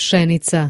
pšenica